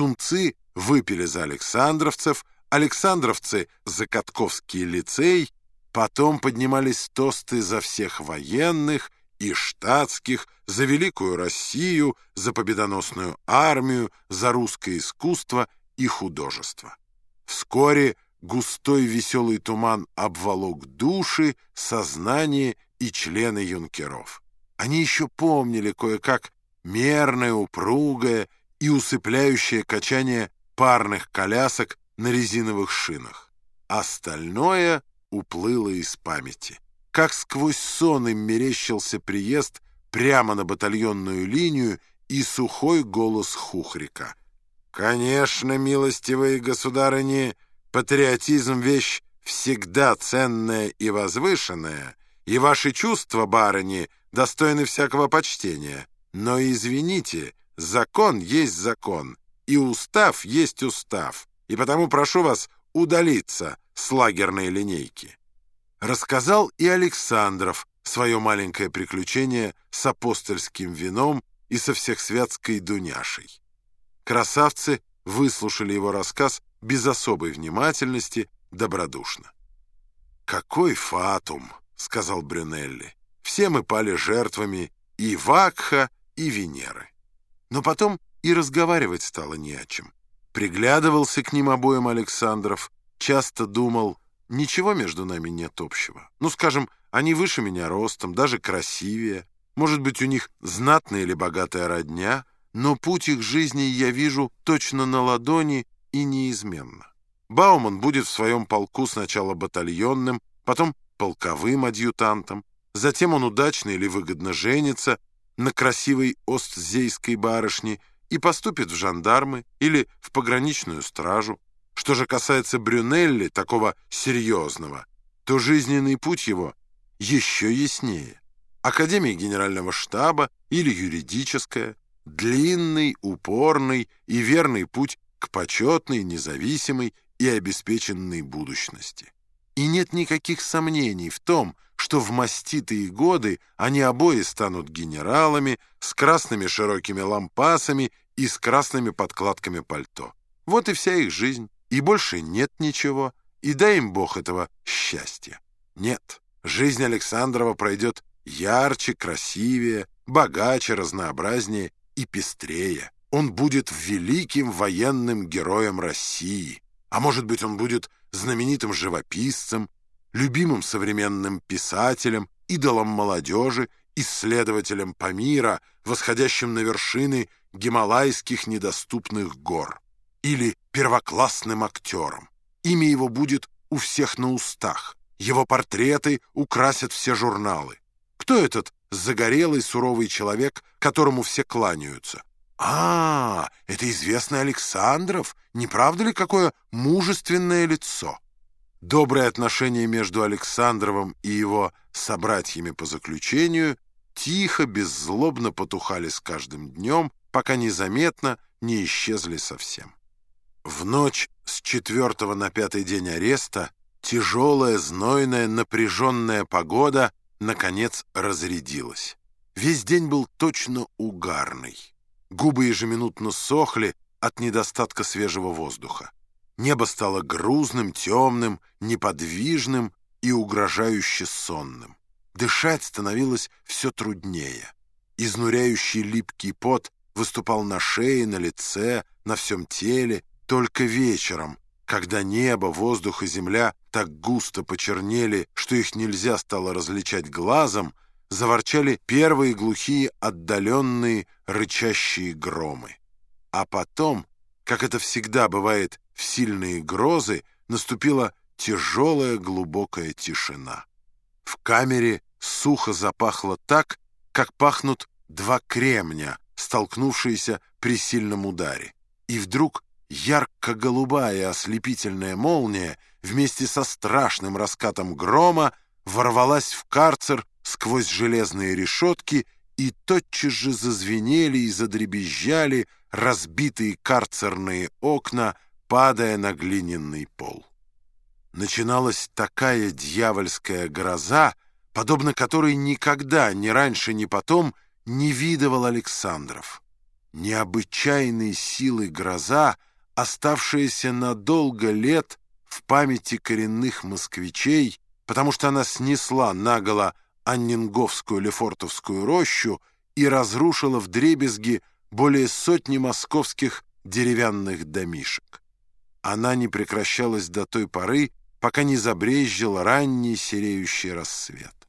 Сумцы выпили за Александровцев, Александровцы за Катковский лицей, потом поднимались тосты за всех военных и штатских, за Великую Россию, за победоносную армию, за русское искусство и художество. Вскоре густой веселый туман обволок души, сознание и члены юнкеров. Они еще помнили кое-как мерное, упругое и усыпляющее качание парных колясок на резиновых шинах. Остальное уплыло из памяти. Как сквозь сон им мерещился приезд прямо на батальонную линию и сухой голос Хухрика. «Конечно, милостивые государыни, патриотизм — вещь всегда ценная и возвышенная, и ваши чувства, барыни, достойны всякого почтения. Но извините, закон есть закон, и устав есть устав, и потому прошу вас удалиться с лагерной линейки. Рассказал и Александров свое маленькое приключение с апостольским вином и со всехсвятской Дуняшей. Красавцы выслушали его рассказ без особой внимательности, добродушно. «Какой фатум!» — сказал Брюнелли. «Все мы пали жертвами и Вакха, и Венеры». Но потом и разговаривать стало не о чем. Приглядывался к ним обоим Александров, часто думал, ничего между нами нет общего. Ну, скажем, они выше меня ростом, даже красивее. Может быть, у них знатная или богатая родня, но путь их жизни я вижу точно на ладони и неизменно. Бауман будет в своем полку сначала батальонным, потом полковым адъютантом, затем он удачно или выгодно женится на красивой остзейской барышне и поступит в жандармы или в пограничную стражу. Что же касается Брюнелли, такого серьезного, то жизненный путь его еще яснее. Академия генерального штаба или юридическая, длинный, упорный и верный путь к почетной, независимой и обеспеченной будущности. И нет никаких сомнений в том, что в маститые годы они обои станут генералами с красными широкими лампасами и с красными подкладками пальто. Вот и вся их жизнь. И больше нет ничего, и дай им Бог этого счастья. Нет, жизнь Александрова пройдет ярче, красивее, богаче, разнообразнее и пестрее. Он будет великим военным героем России. А может быть, он будет знаменитым живописцем, любимым современным писателем, идолом молодежи, исследователем Памира, восходящим на вершины гималайских недоступных гор, или первоклассным актером. Имя его будет у всех на устах, его портреты украсят все журналы. Кто этот загорелый суровый человек, которому все кланяются? А, это известный Александров, не правда ли какое мужественное лицо? Добрые отношения между Александровым и его собратьями по заключению тихо, беззлобно потухали с каждым днем, пока незаметно не исчезли совсем. В ночь с четвертого на пятый день ареста тяжелая, знойная, напряженная погода наконец разрядилась. Весь день был точно угарный. Губы ежеминутно сохли от недостатка свежего воздуха. Небо стало грузным, темным, неподвижным и угрожающе сонным. Дышать становилось все труднее. Изнуряющий липкий пот выступал на шее, на лице, на всем теле. Только вечером, когда небо, воздух и земля так густо почернели, что их нельзя стало различать глазом, заворчали первые глухие отдаленные рычащие громы. А потом, как это всегда бывает в сильные грозы наступила тяжелая глубокая тишина. В камере сухо запахло так, как пахнут два кремня, столкнувшиеся при сильном ударе. И вдруг ярко-голубая ослепительная молния вместе со страшным раскатом грома ворвалась в карцер сквозь железные решетки и тотчас же зазвенели и задребезжали разбитые карцерные окна, падая на глиняный пол. Начиналась такая дьявольская гроза, подобно которой никогда, ни раньше, ни потом, не видывал Александров. необычайной силы гроза, оставшаяся на долго лет в памяти коренных москвичей, потому что она снесла наголо Аннинговскую Лефортовскую рощу и разрушила вдребезги более сотни московских деревянных домишек. Она не прекращалась до той поры, пока не забрезжил ранний сереющий рассвет.